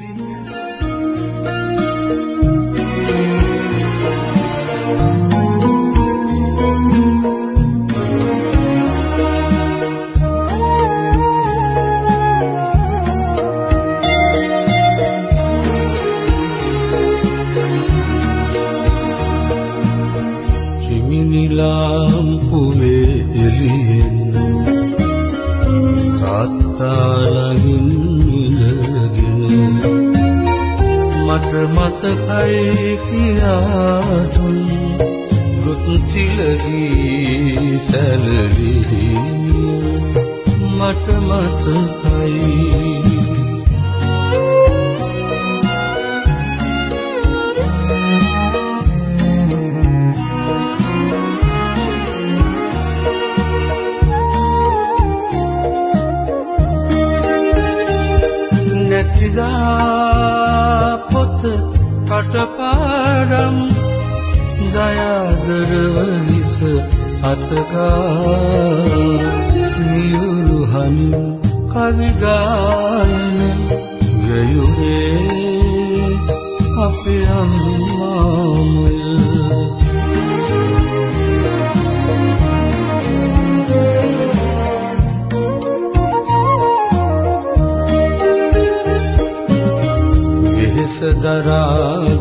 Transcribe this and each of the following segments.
Thank you.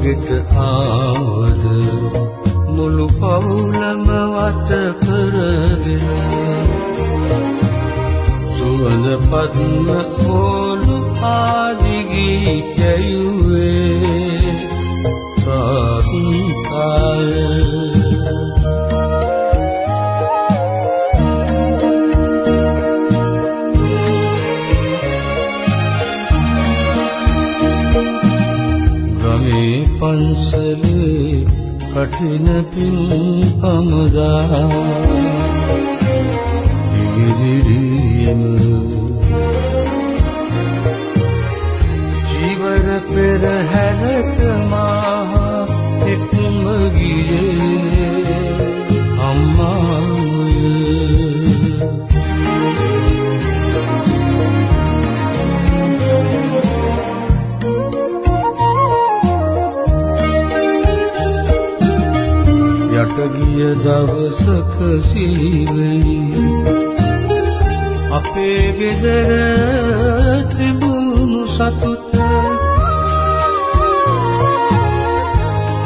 ගෙට ජීවනි. අපේ ගෙදර තිබුණු සතුට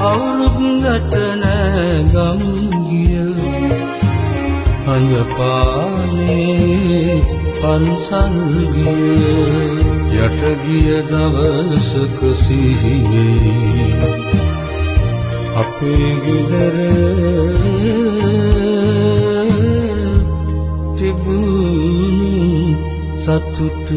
අවුරුද්දට නැගම් ගිය අඟපානේ පන්සල් ගිය යට ගිය දවසක සිහියේ අපේ ගෙදර ලැබුණු සතුට.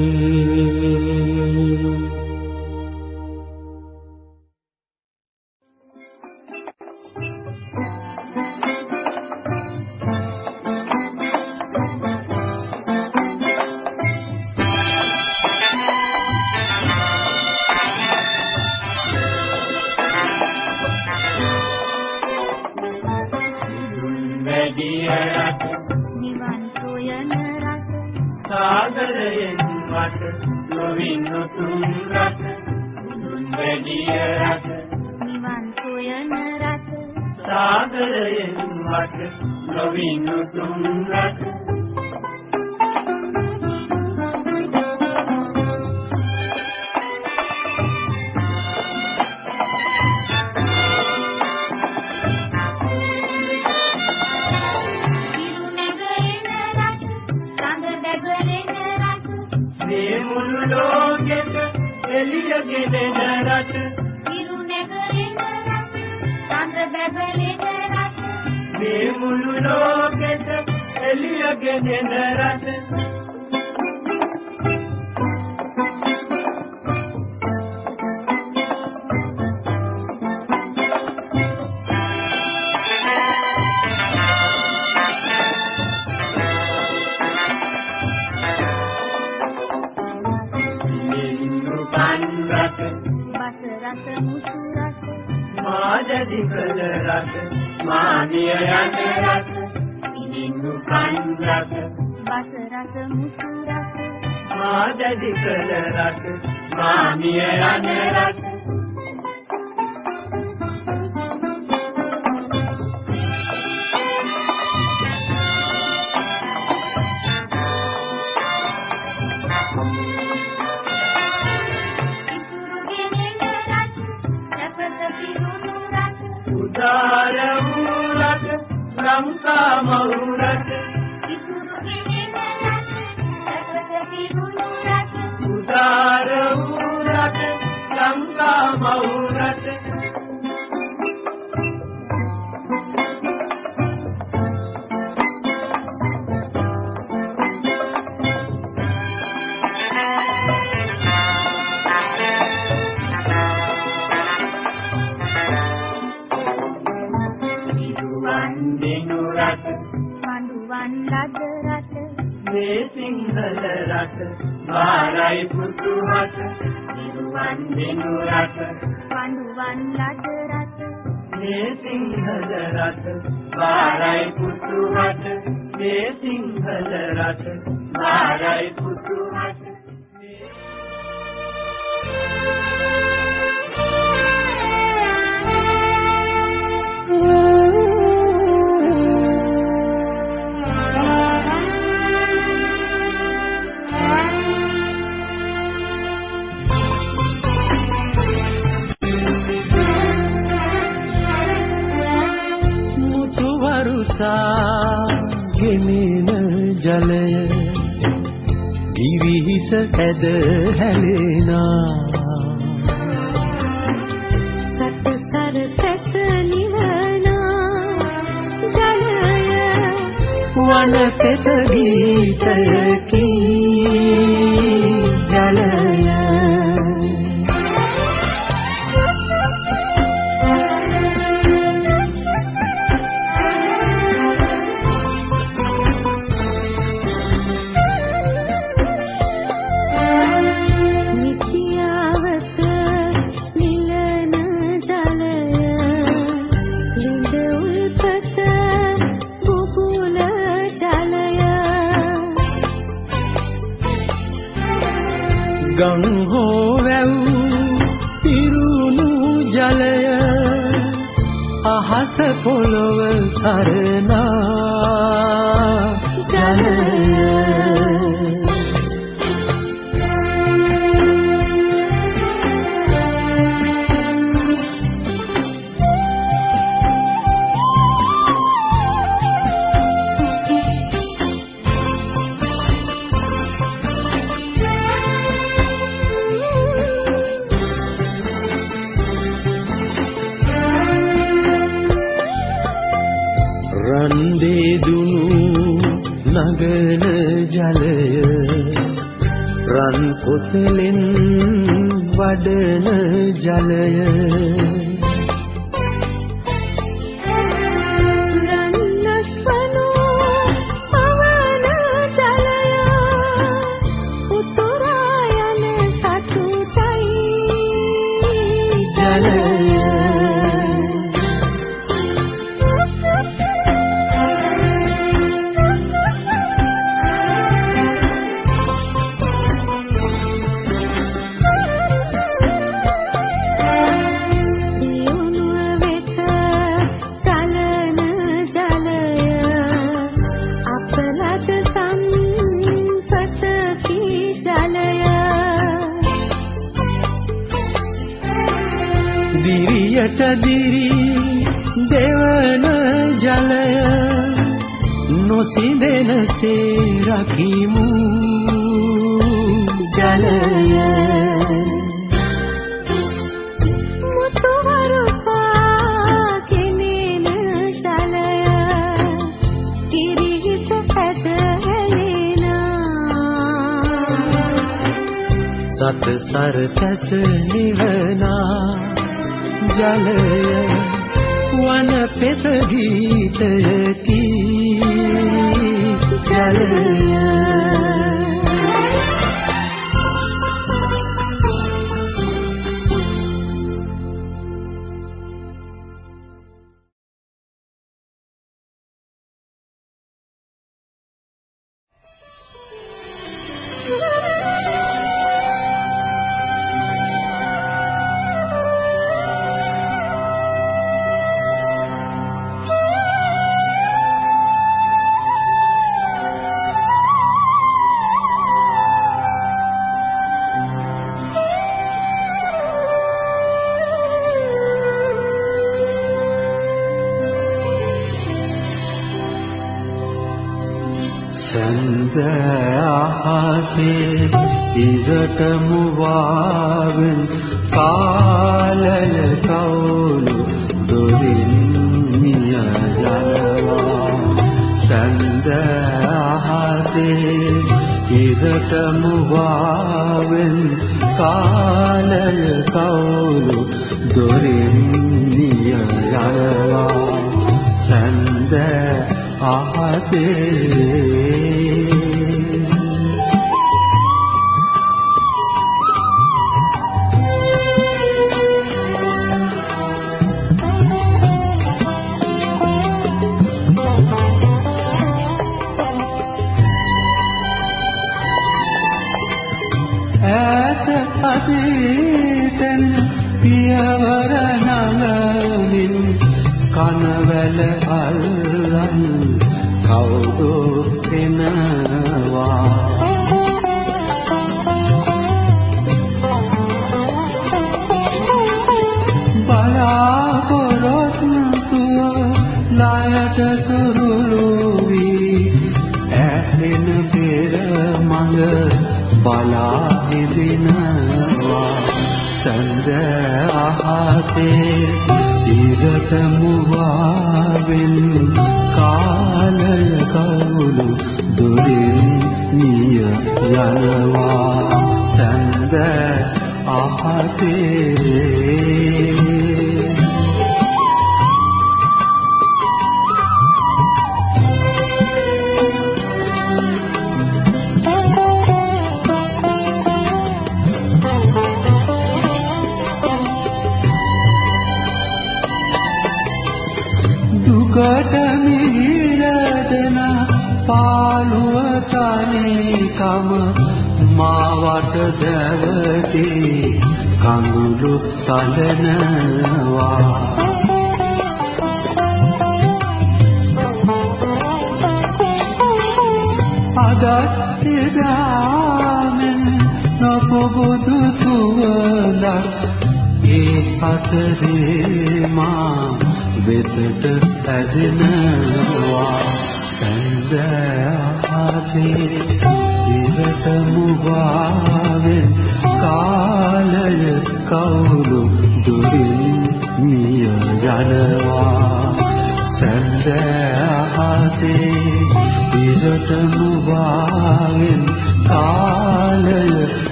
دارولك رمتا مولك دارولك رمتا مولك මාරයි පුතුහට දිනුවන් දිනු රට පඬුවන් ලද රට මේ සිංහල රට මාරයි පුතුහට. මේ සිංහල රට මාරයි පුතුහට වරුසා ගෙනෙන ජලය. දිවිහිස ඇද හැලෙනා. සතසර පැස නිවනා. ජලය වන පෙත ගීතයකි. ජලය රන් පොතලෙන් වඩන ජලය. සත සර සැස නිවනා ජලය වන පෙත ගීතයකි पे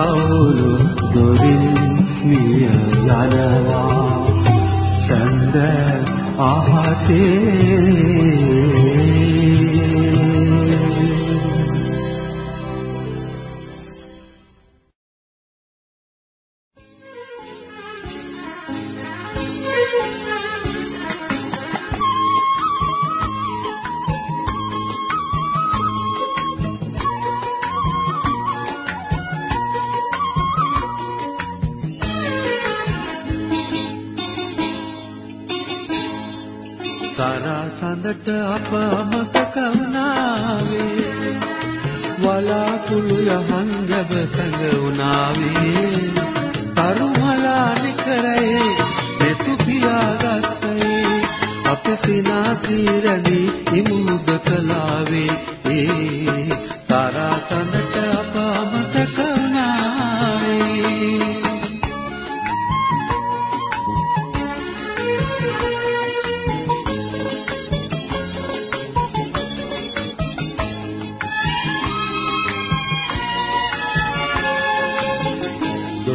කවුරු දොරින් මිය යනවා. සඳ ආහතේ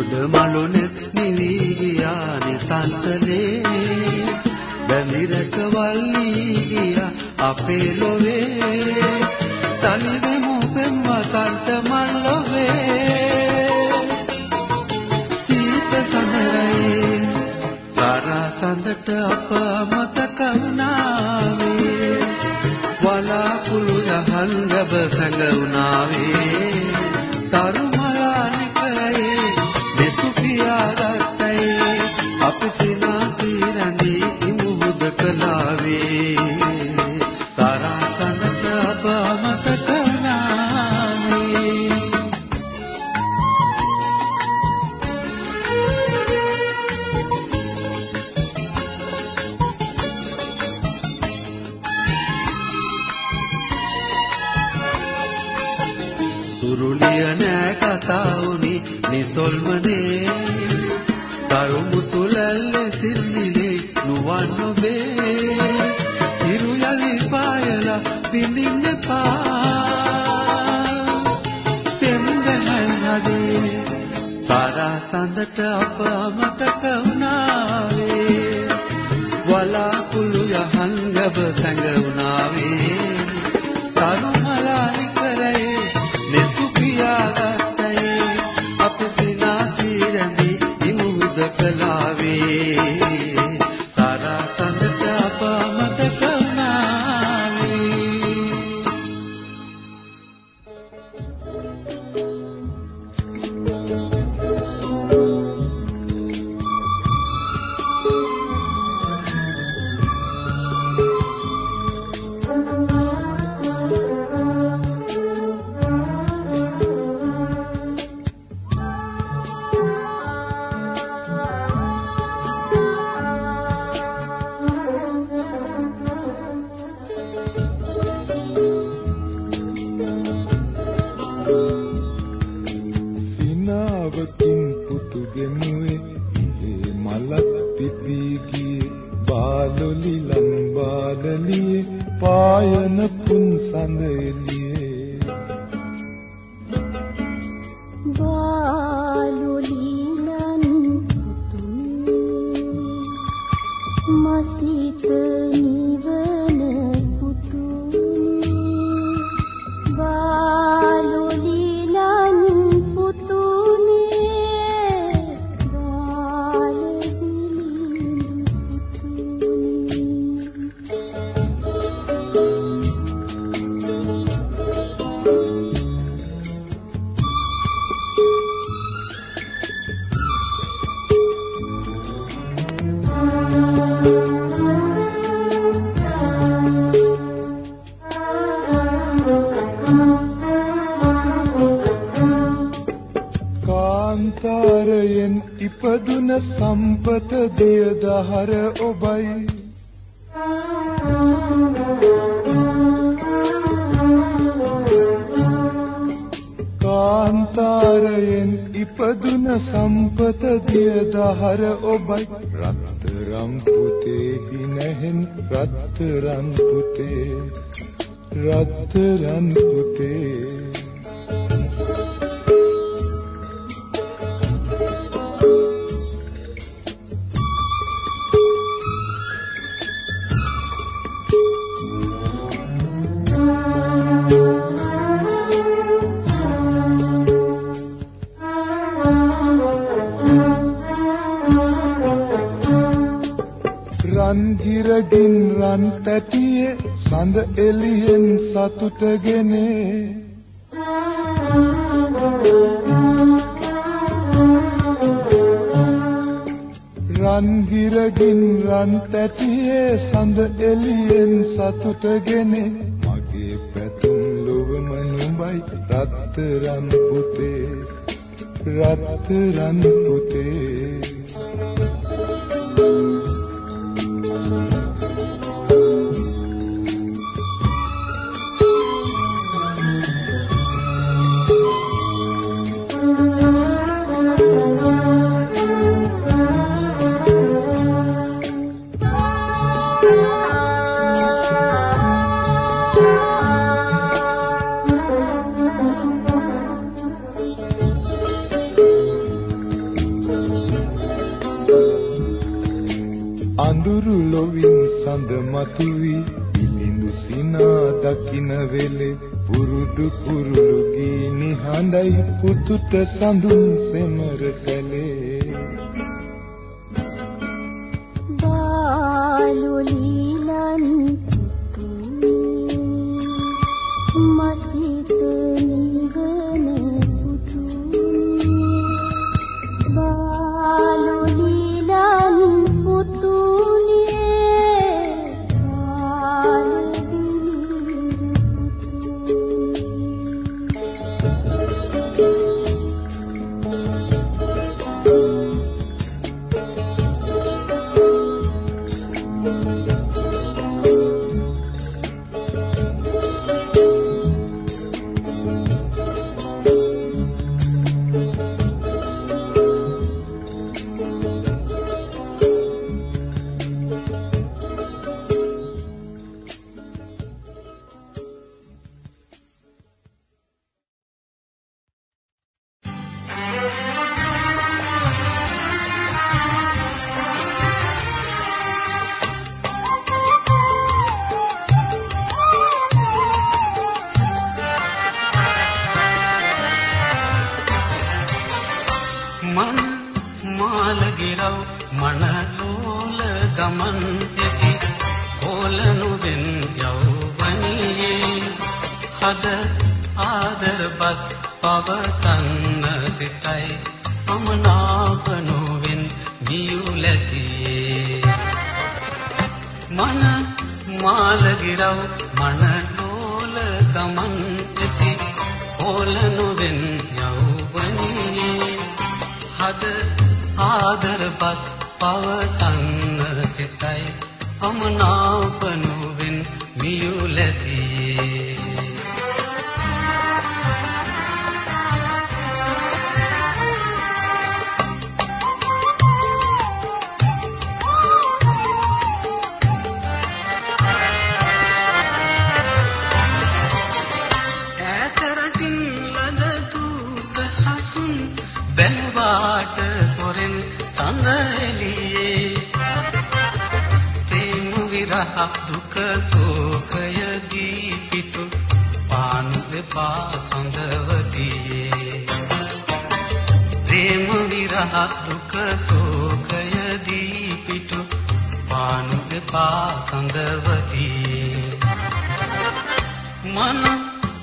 ගොඩ මලුනෙත් නිවි ගියා නිසන්තනේ බැමිරක වල්ලී ගියා අපේ ලොවේ. තනි දෙමු පෙම්වතන්ට මල් ලොවේ. සීත සඳරයි සාරා සඳට අප මතක වුණාවේ. වලාකුළු යහන් ගැබ සැඟ වුණාවේ. තරු කරුමු තුලල්ලේ සිල්මිලේ නුවන් නොබේ ඉරු යලි පායලා පිඳින්න පා තෙම්බහල් හදේ සාරා සඳට අප අමතක වුණාවේ. වලාකුළු යහන් ගැබ සැඟ වුණාවේ. लावे සම්පත දෙය දහර ඔබයි ගිරගින් රන් තැටියේ සඳ එළියෙන් සතුටගෙනේ රන් ගිරගින් රන් තැටියේ සඳ එළියෙන් සතුටගෙනේ මගේ පැතුම් ලොවම නුඹයි රත්තරන් පුතේ රත්තරන් පුතේ. පුරුදු කුරුළු ගී නිහඬයි පුතුට සඳුන් සෙමර කලේ හද ආදරපත් පවතන්න සිතයි. අමනාපනුවෙන් දියුලැතියේ මන මාලගිරව් මනලෝල ගමන් ඇති. ඕලනුවෙන් යෞවනියේ හද ආදරපත් පවතන්න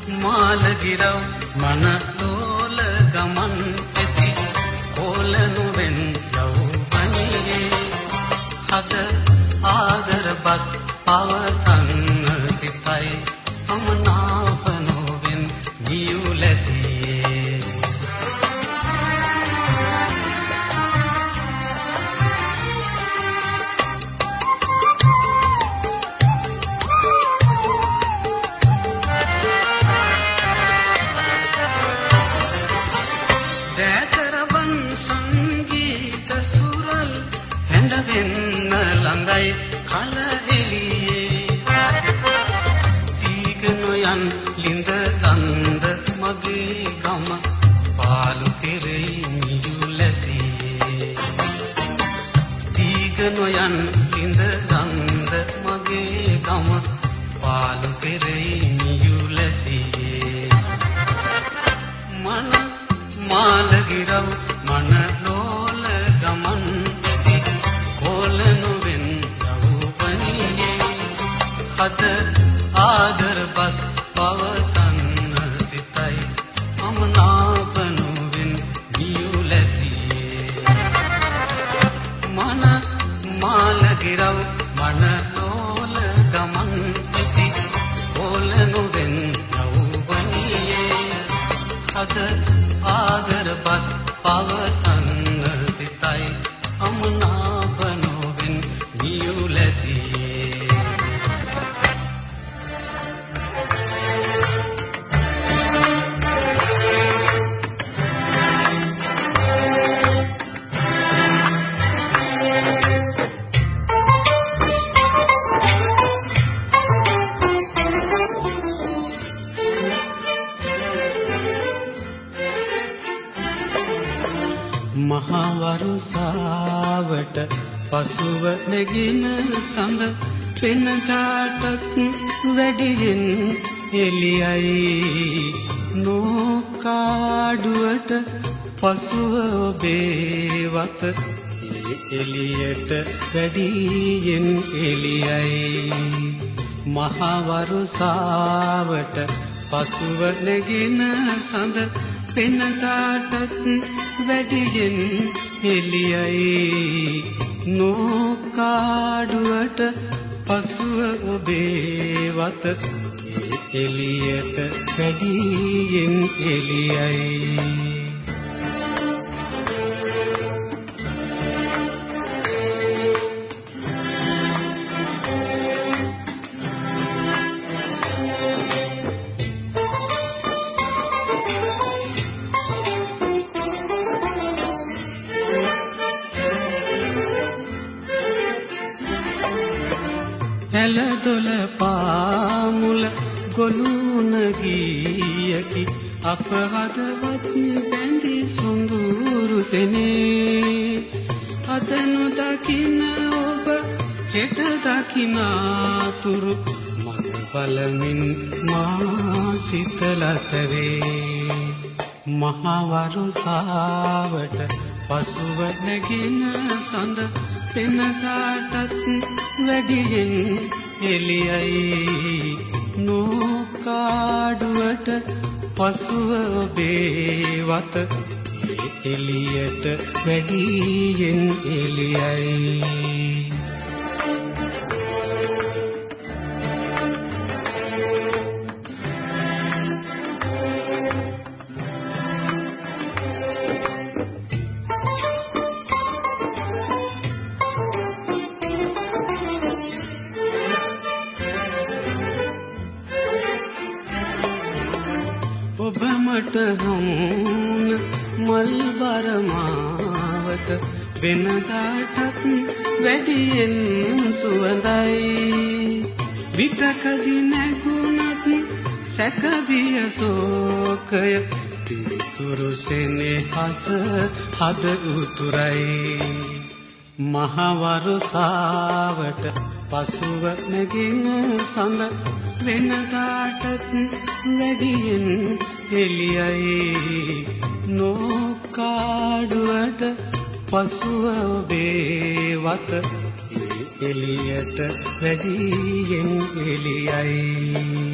මාලගිරව් මන ලෝල ගමන් ඇති. කොලනුවෙන් යෞවනියේ හද ආදරපත් පවසන්න එළියට වැඩියෙන් එළියයි. මහවරුසාවට පසුව නැගින සඳ පෙනටාටත් වැඩියෙන් එළියයි. නෝකාඩුවට පසුව ඔබේ වත ඒ එළියට වැඩියෙන් එළියයි. ගොළුනගීයකි. අප හදවත් බැඳි සොඳුරු සෙනේ. අතනු දකින ඔබ හෙට දකිනාතුරු මග බලමින් මා සිතලතරේ මහවරු සාවට පසුව නැගින සඳ වෙනදාටත් වැඩියෙන් එළියයි. පාඩුවට පසුව ඔබේ වත එළියට වැඩියෙන් එළියයි. වෙනදාටත් වැඩියෙන් සුවඳයි. විතකදි නැගුණත් සැකවිය සෝකය පිරිතුරු සෙනෙහස හද උතුරයි. මහවරුසාවට පසුව නැගින සඳ වෙනදාටත් වැඩියෙන් එළියයි. නෝකාඩුවට පසුව ඔබේ වත එළියට වැඩියෙන් එළියයි.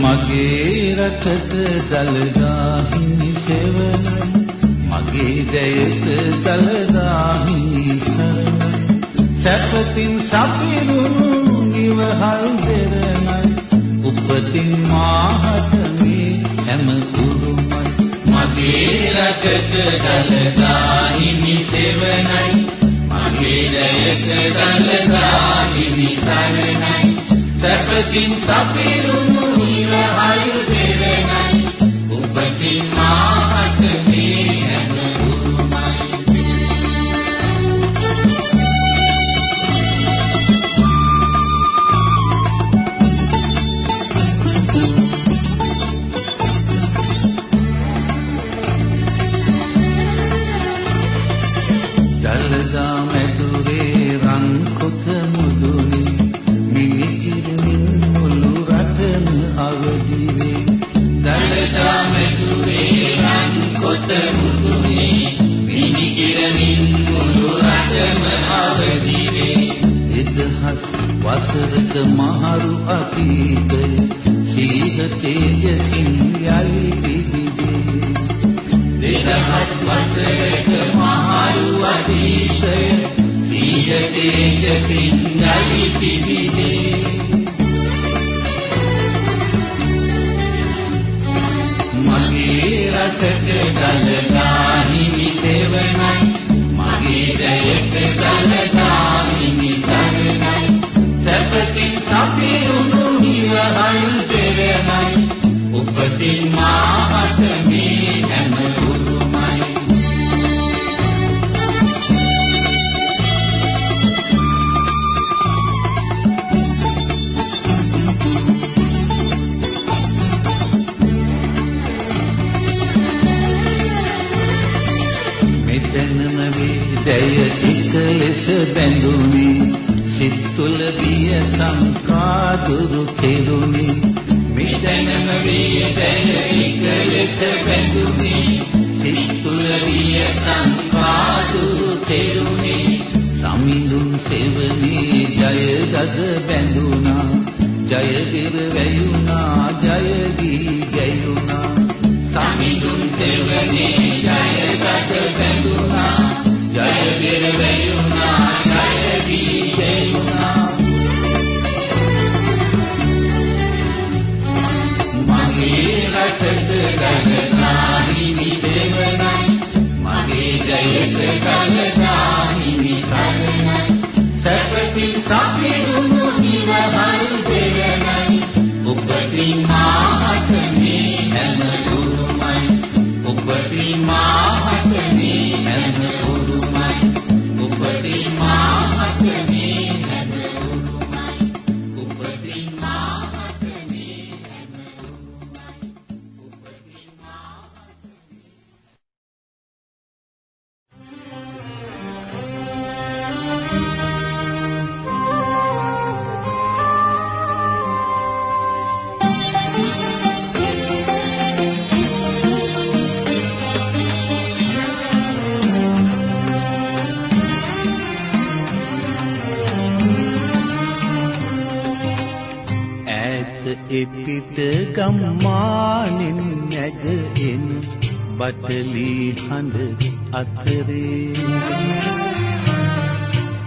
මගේ රටට දලදා හිමි සෙවන මගේ දෙයට දලදා හිමි සරණ. සැපතින් සපිරුණු නිවහල් දෙරණයි උපතින් මාහත මේ හැම උරුමයි. මගේ රටට දලදා හිමි සෙවනයි මගේ දෙයට දලදා හිමි සරණයි. සැපතින් සපිරුණු Hare Hare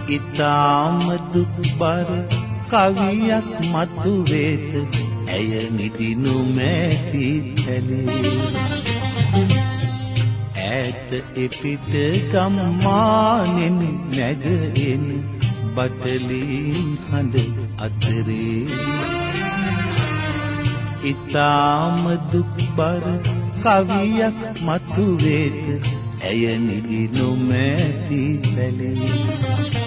ඊතාම දුක්බර කවියක් මතු වේත ඇය නිදිනු මැටි තැලේ ඈත එපිට ගම්මානෙන් නැගෙන බටලි හඳ අතරේ. ඊතාම දුක්බර කවියක් මතු වේත ඇය නිදි නොමැති පැලේ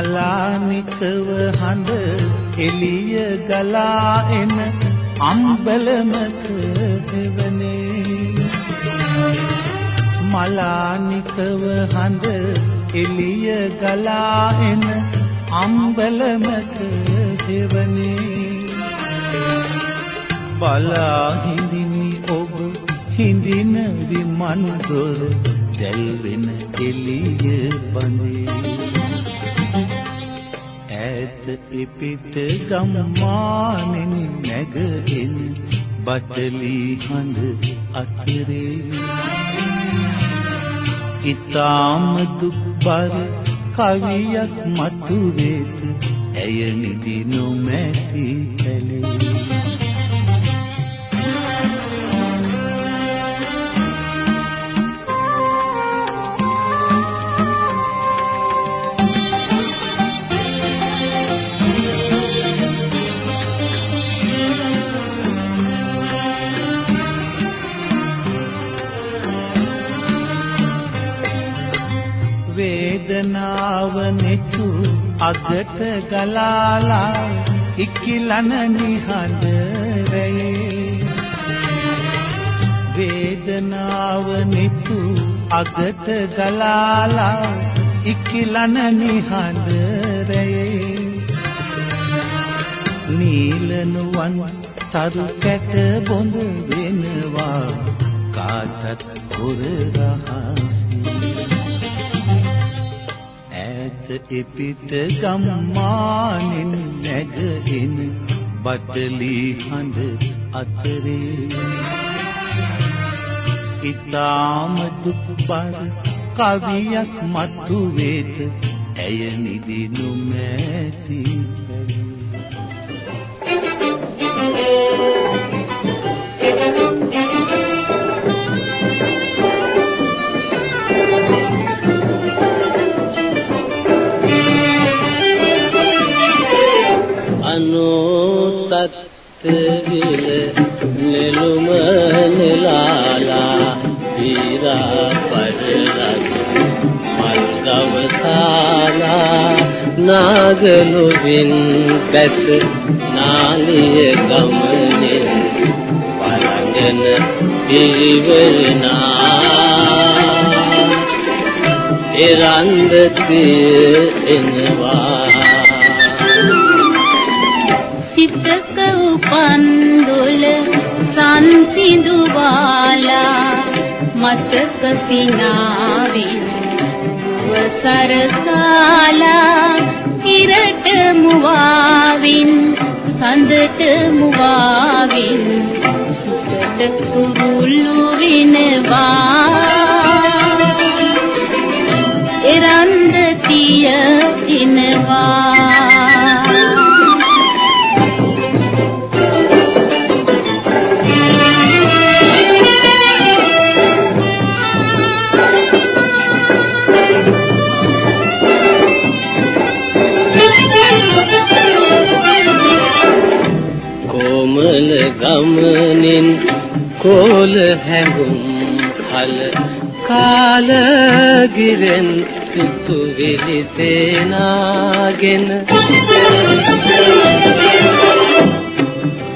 මලානිකව හඳ එළිය ගලා එන අම්බලමක දෙවනේ මලානිකව හඳ එළිය ගලා එන අම්බලමක දෙවනේ බලා හිඳිනි ඔබ හිඳින විමන් දොර දැල් වෙන එළිය බඳේ. ඉපිට ගම්මානෙන් නැගෙන බටලි හඳ අතරේ. ඊතාම දුක්බර කවියක් මතුවේත ඇය නිදි නොමැති කලේ අගට ගලාලා ඉක්කිලන නිහඬ රැයේ වේදනාව නෙතු අගට ගලාලා ඉක්කිලන නිහඬ රැයේ නීලනුවන් තරු කැට බොඳ වෙනවා. කාටත් කුර එපිට ගම්මානෙන් නැගෙන බටලි හඳ අතරේ. ඊතාම දුක්බර කවියක් මතු වේත ඇය නිදි නොමැති විල ගවසාලා නාගලු වින් පැත නාලිය ගමනේ වරගෙන පිරිවරනා එරන්දතිය එනවා. පන්දුල සංසිඳු වාලා මතක සිනාවින් වසරසාලා ඉරට මුවාවින් සඳට මුවාවින් සුකට කුරුල්ලු විනවා එරන්දතිය ඉනවා ගමනින් කෝල හැඟුම් කල කාලගිරෙන් සිතු විලිසේනාගෙන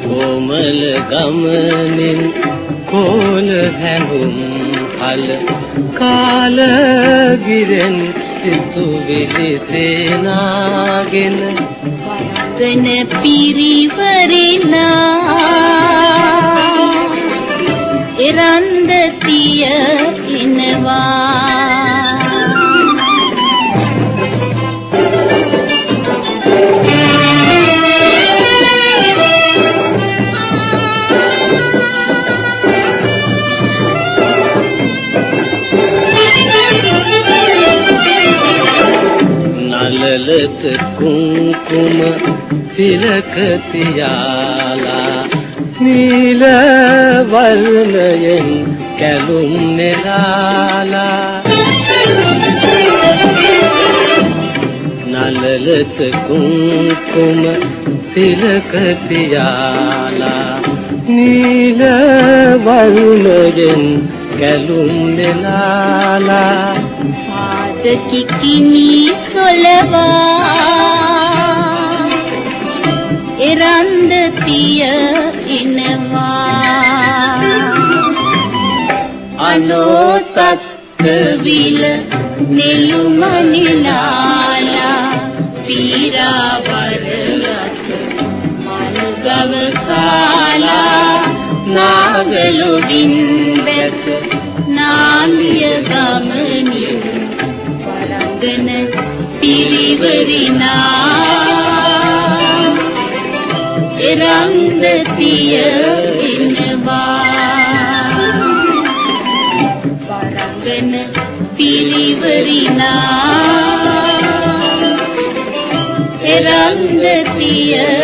කොමල ගමනින් කෝල හැඟුම් කල කාලගිරෙන් සිතු විලිසේනාගෙන ගගන පිරිවරිනා එරන්දතිය එනවා නලලත කුංකුම තිලක තියාලා නීල වර්ණයෙන් කැලුම් නෙලාලා නලලත කුංකුම තිලක තියාලා නීල වර්ණයෙන් කැලුම් නෙලාලා පාද කිකිනි සොලවා එරන්දතිය එනවා අනෝතත් විල නෙළුමනිලාලා පීරාවරලත් මල්ගව කාලා නාගලු බින්දක නාලිය ගමනින් වරංගන පිරිවරිනා එරංගතිය එනවා වරංගන පිරිවරිනා එරංගතිය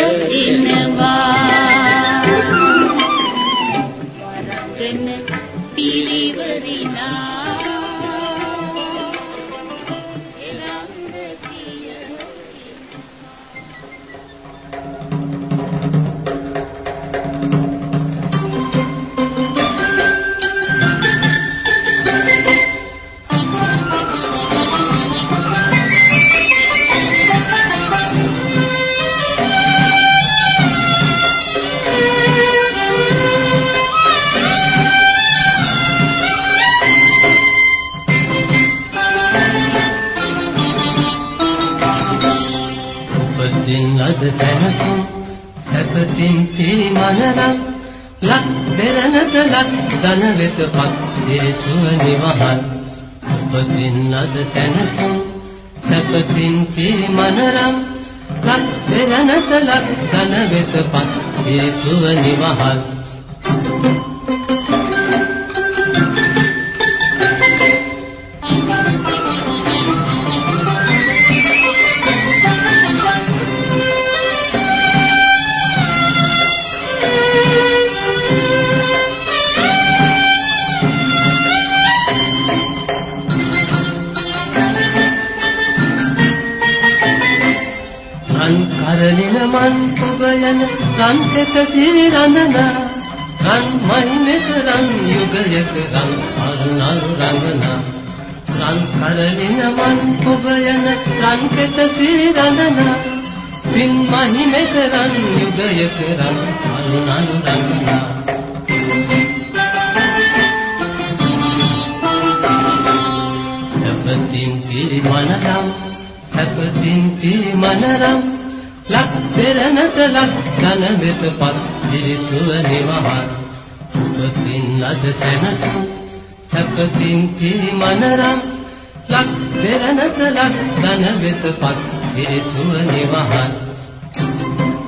ඔබයන රන් කෙත සිරි රඳනා රන් මහිමෙත රන් යුගයක රන් අරුණල් රංගනා රන් කරලින මන් ඔබයන රන් කෙත සිරි රඳනා පින් මහිමෙත රන් යුගයක රන් අරුණල් රංගනා සපතින් පිරිමනරම් සපතින් පිරිමනරම් ලක් දෙරනත ලක් ධන වෙතපත් පිරිසුව නිවහන් සපතින් අද සැනසුම් සපතින් පිරිමනරම්. ලක් දෙරනත ලක් ධන වෙතපත් පිරිසුව නිවහන් මංගල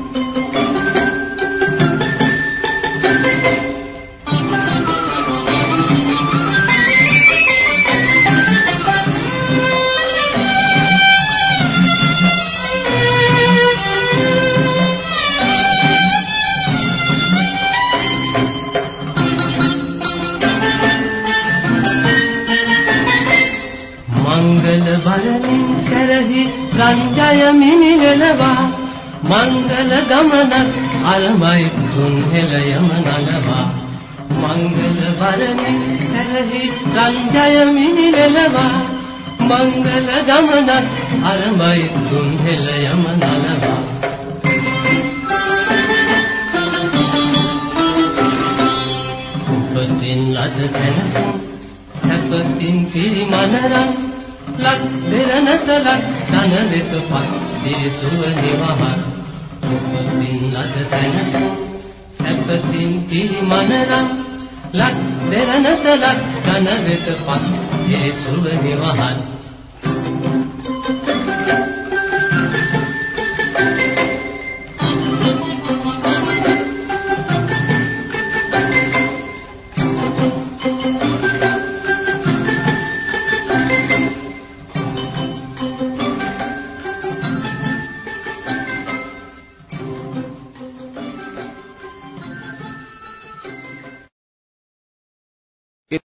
මංගල ගමනක් අරමයි තුන් හෙළයම නලවා. මංගල බරණින් කරහි ගංජය මිනිලනවා මංගල ගමනක් අරමයි තුන් හෙළයම නලවා. උපතින් අද තැනසුම් සැපතින් පිරිමනරම් ලක් දෙරනත ලක් ධන වෙතපත් දිරිසුව නිවහන් තැනසුම් සැපතින් පිරිමනරම් ලක් දෙරණත ලක් කන වෙත පත් ඒ සුව නිවහල්